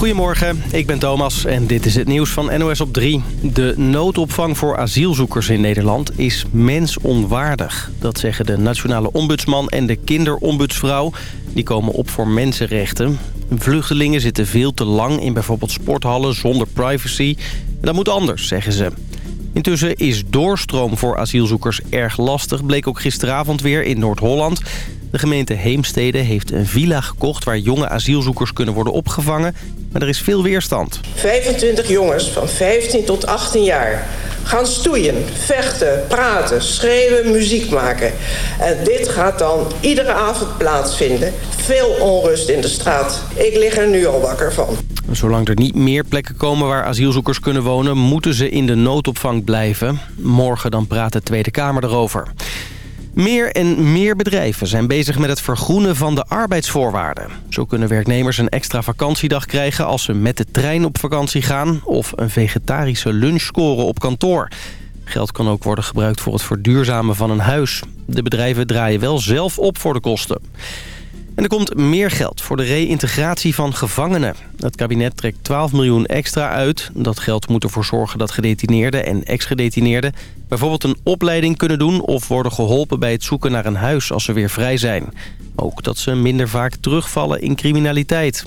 Goedemorgen, ik ben Thomas en dit is het nieuws van NOS op 3. De noodopvang voor asielzoekers in Nederland is mensonwaardig. Dat zeggen de nationale ombudsman en de kinderombudsvrouw. Die komen op voor mensenrechten. Vluchtelingen zitten veel te lang in bijvoorbeeld sporthallen zonder privacy. Dat moet anders, zeggen ze. Intussen is doorstroom voor asielzoekers erg lastig... bleek ook gisteravond weer in Noord-Holland. De gemeente Heemstede heeft een villa gekocht... waar jonge asielzoekers kunnen worden opgevangen. Maar er is veel weerstand. 25 jongens van 15 tot 18 jaar gaan stoeien, vechten, praten, schreeuwen, muziek maken. En dit gaat dan iedere avond plaatsvinden. Veel onrust in de straat. Ik lig er nu al wakker van. Zolang er niet meer plekken komen waar asielzoekers kunnen wonen... moeten ze in de noodopvang blijven. Morgen dan praat de Tweede Kamer erover. Meer en meer bedrijven zijn bezig met het vergroenen van de arbeidsvoorwaarden. Zo kunnen werknemers een extra vakantiedag krijgen als ze met de trein op vakantie gaan... of een vegetarische lunch scoren op kantoor. Geld kan ook worden gebruikt voor het verduurzamen van een huis. De bedrijven draaien wel zelf op voor de kosten. En er komt meer geld voor de reïntegratie van gevangenen. Het kabinet trekt 12 miljoen extra uit. Dat geld moet ervoor zorgen dat gedetineerden en ex-gedetineerden... bijvoorbeeld een opleiding kunnen doen... of worden geholpen bij het zoeken naar een huis als ze weer vrij zijn. Ook dat ze minder vaak terugvallen in criminaliteit.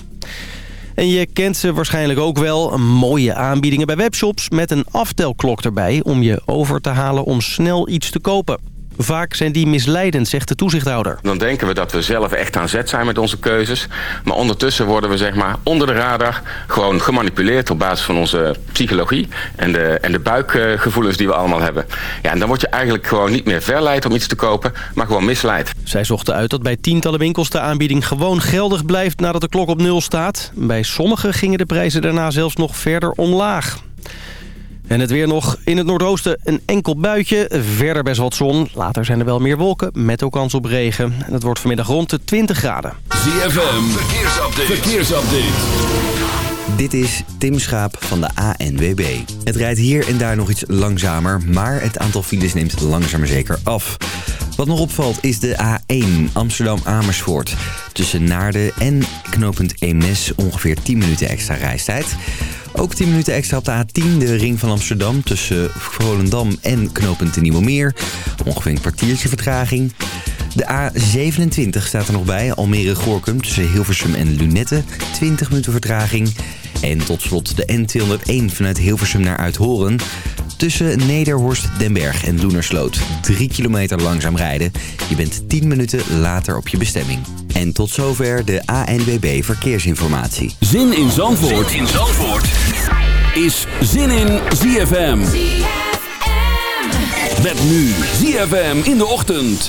En je kent ze waarschijnlijk ook wel. Mooie aanbiedingen bij webshops met een aftelklok erbij... om je over te halen om snel iets te kopen. Vaak zijn die misleidend, zegt de toezichthouder. Dan denken we dat we zelf echt aan zet zijn met onze keuzes. Maar ondertussen worden we zeg maar onder de radar gewoon gemanipuleerd op basis van onze psychologie en de, en de buikgevoelens die we allemaal hebben. Ja, en dan word je eigenlijk gewoon niet meer verleid om iets te kopen, maar gewoon misleid. Zij zochten uit dat bij tientallen winkels de aanbieding gewoon geldig blijft nadat de klok op nul staat. Bij sommigen gingen de prijzen daarna zelfs nog verder omlaag. En het weer nog in het noordoosten een enkel buitje. Verder best wat zon. Later zijn er wel meer wolken met ook kans op regen. En het wordt vanmiddag rond de 20 graden. ZFM, verkeersupdate. verkeersupdate. Dit is Tim Schaap van de ANWB. Het rijdt hier en daar nog iets langzamer, maar het aantal files neemt langzaam maar zeker af. Wat nog opvalt is de A1 Amsterdam-Amersfoort. Tussen Naarden en knooppunt Eemnes ongeveer 10 minuten extra reistijd. Ook 10 minuten extra op de A10, de ring van Amsterdam... tussen Volendam en knooppunt de Nieuwe Meer. Ongeveer een kwartiertje vertraging. De A27 staat er nog bij, Almere-Gorkum tussen Hilversum en Lunette. 20 minuten vertraging. En tot slot de N201 vanuit Hilversum naar Uithoren. Tussen Nederhorst, Denberg en Loenersloot. 3 kilometer langzaam rijden. Je bent 10 minuten later op je bestemming. En tot zover de ANWB Verkeersinformatie. Zin in Zandvoort, zin in Zandvoort. is Zin in ZFM. ZFM. Met nu ZFM in de ochtend.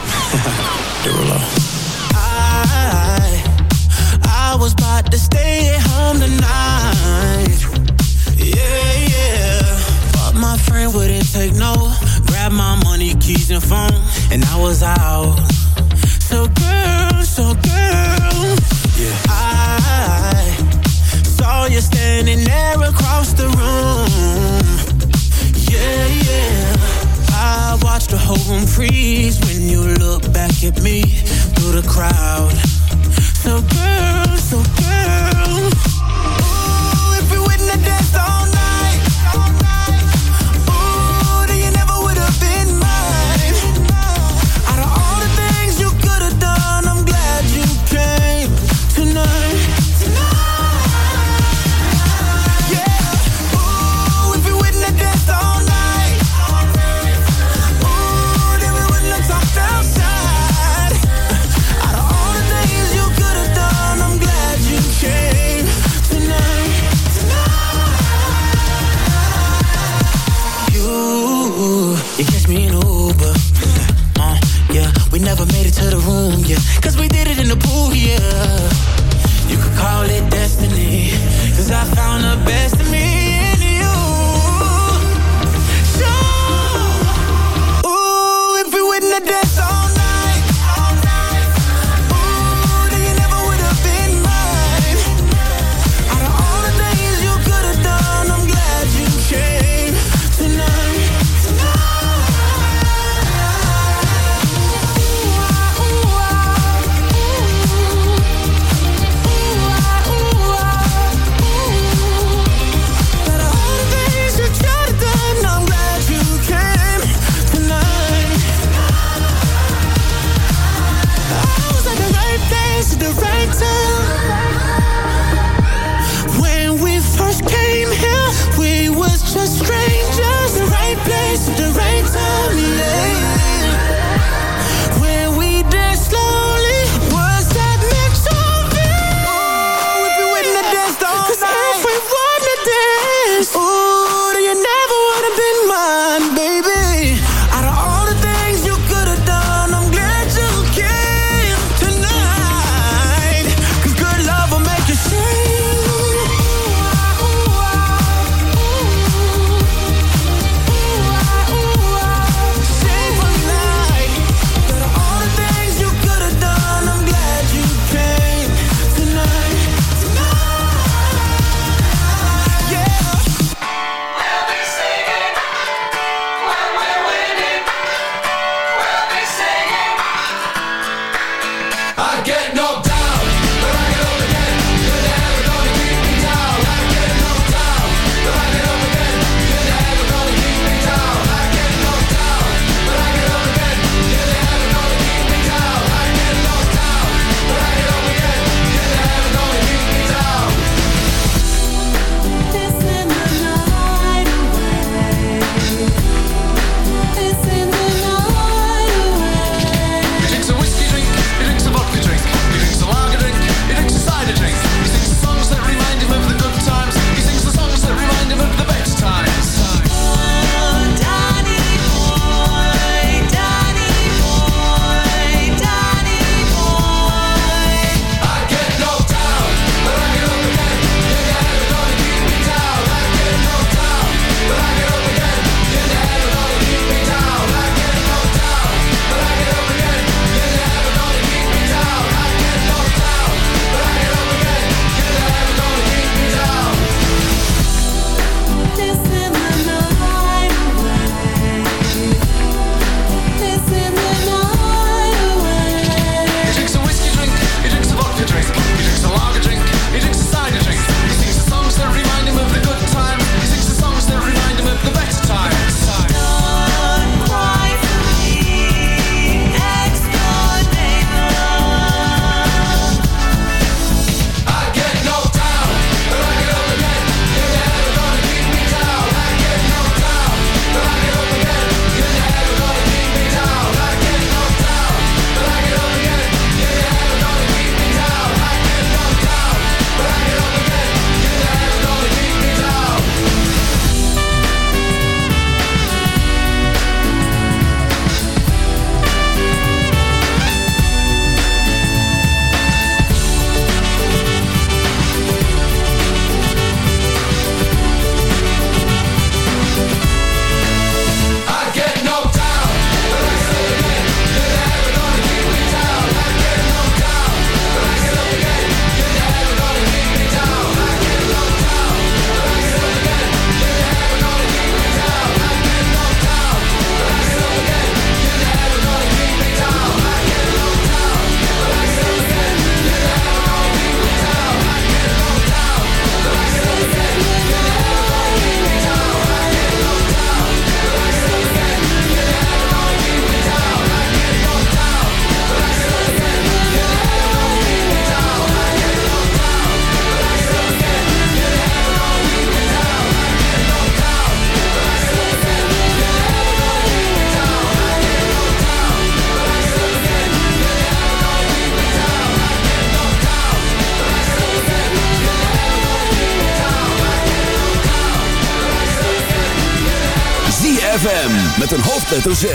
hoofdletter Z.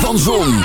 Van Zon,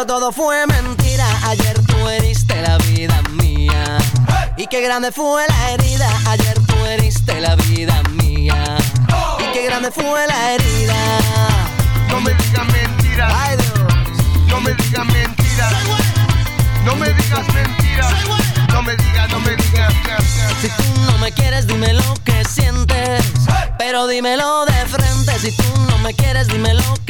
Pero todo fue mentira. Ayer tú heriste la vida mía. Y qué grande fue la herida. Ayer tú heriste la vida mía. Y qué grande fue la herida. No me digas mentiras. Ay, Dios. No me digas mentiras. No me digas mentiras. No me digas, no me digas. Si tú no me quieres, dime lo que sientes. Pero dímelo de frente. Si tú no me quieres, dime lo que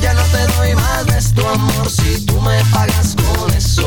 Ya no te doy más de tu amor si tú me pagas con eso.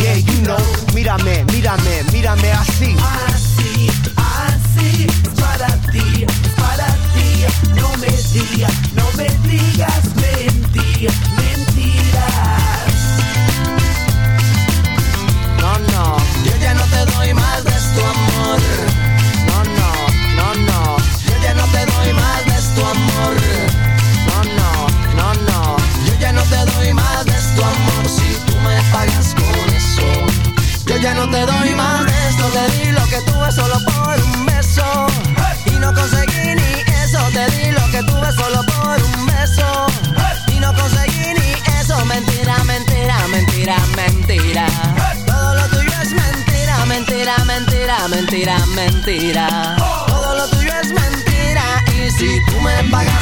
yeah. Mírame, mírame, mírame así. Así, así, es para ti, para ti. No me digas, no me digas mentira, mentiras. No, no. Yo ya no te doy más de tu amor Todo lo tuyo es mentira. Y si tú me pagas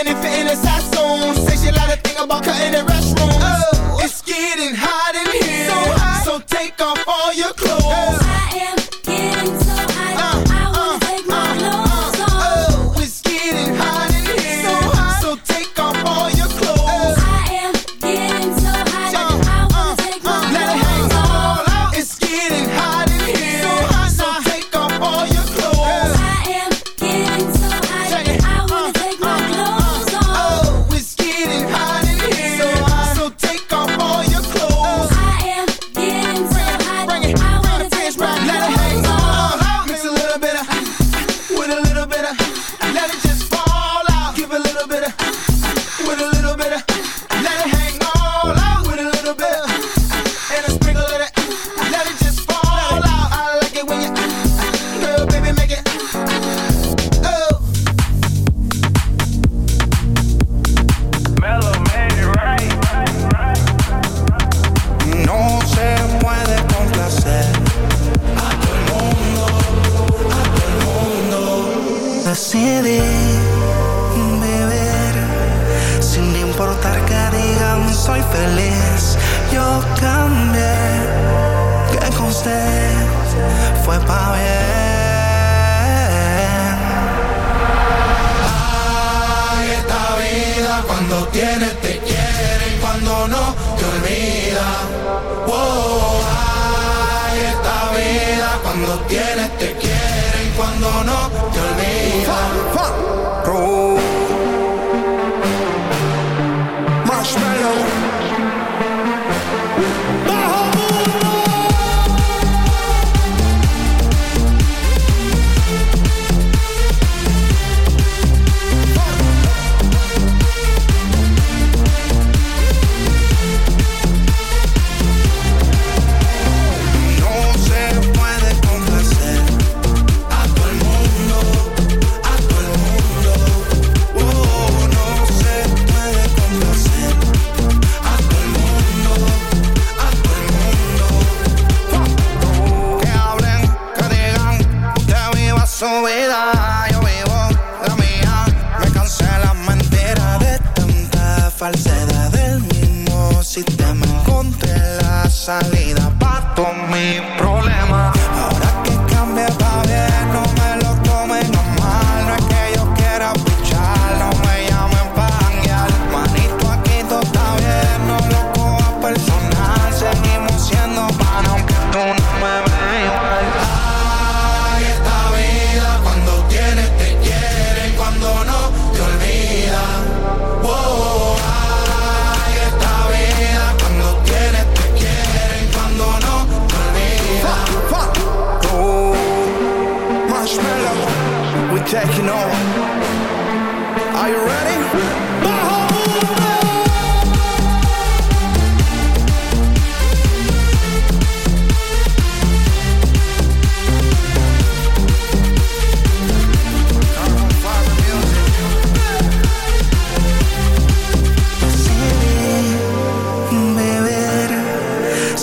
again if it ain't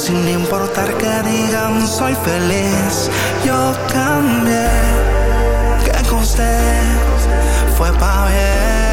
sin importar que digan soy feliz. Yo cambié, que con usted fue para bien.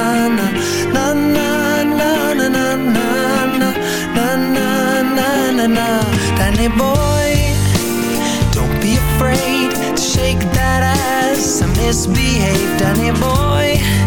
don't be afraid misbehave, Danny boy.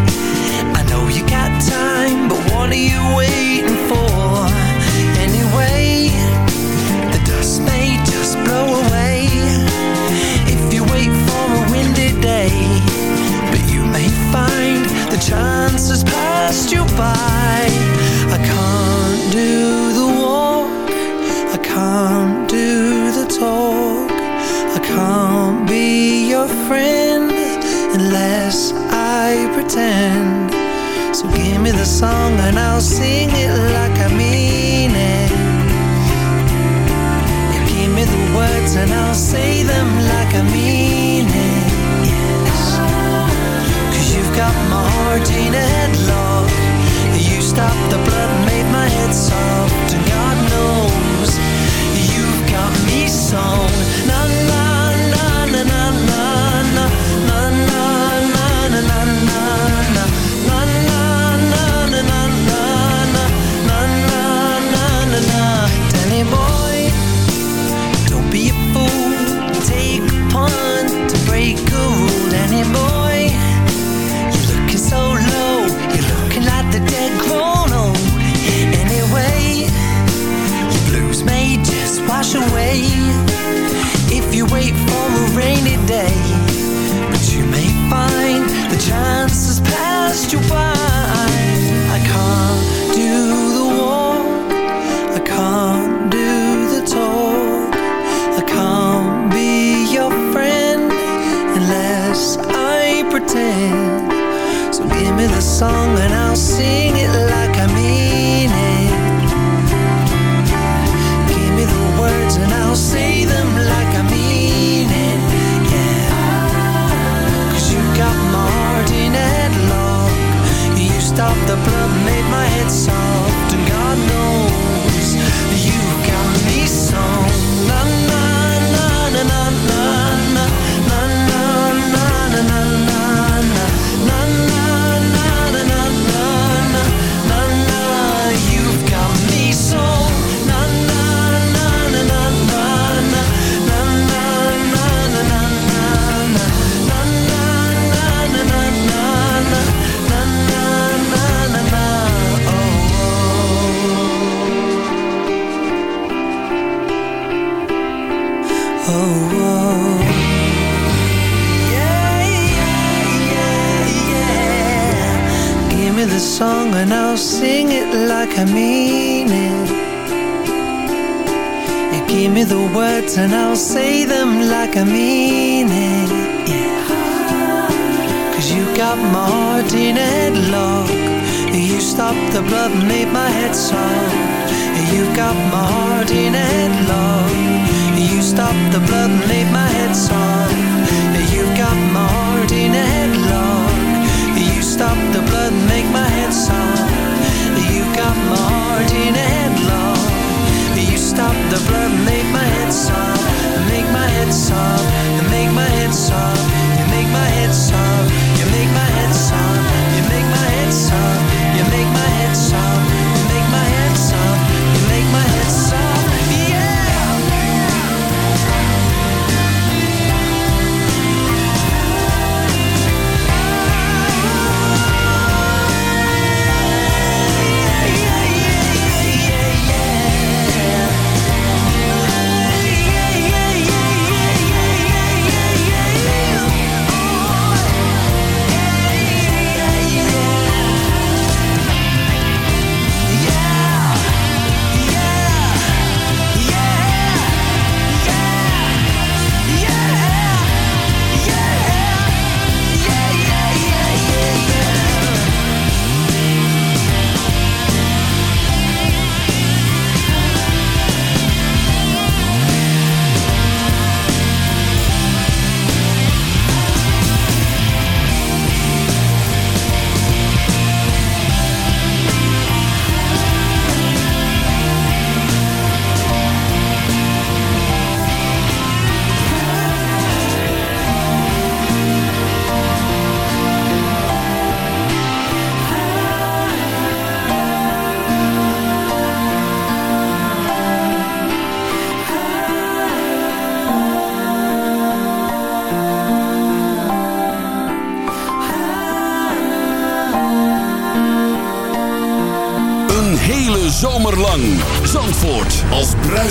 and I'll say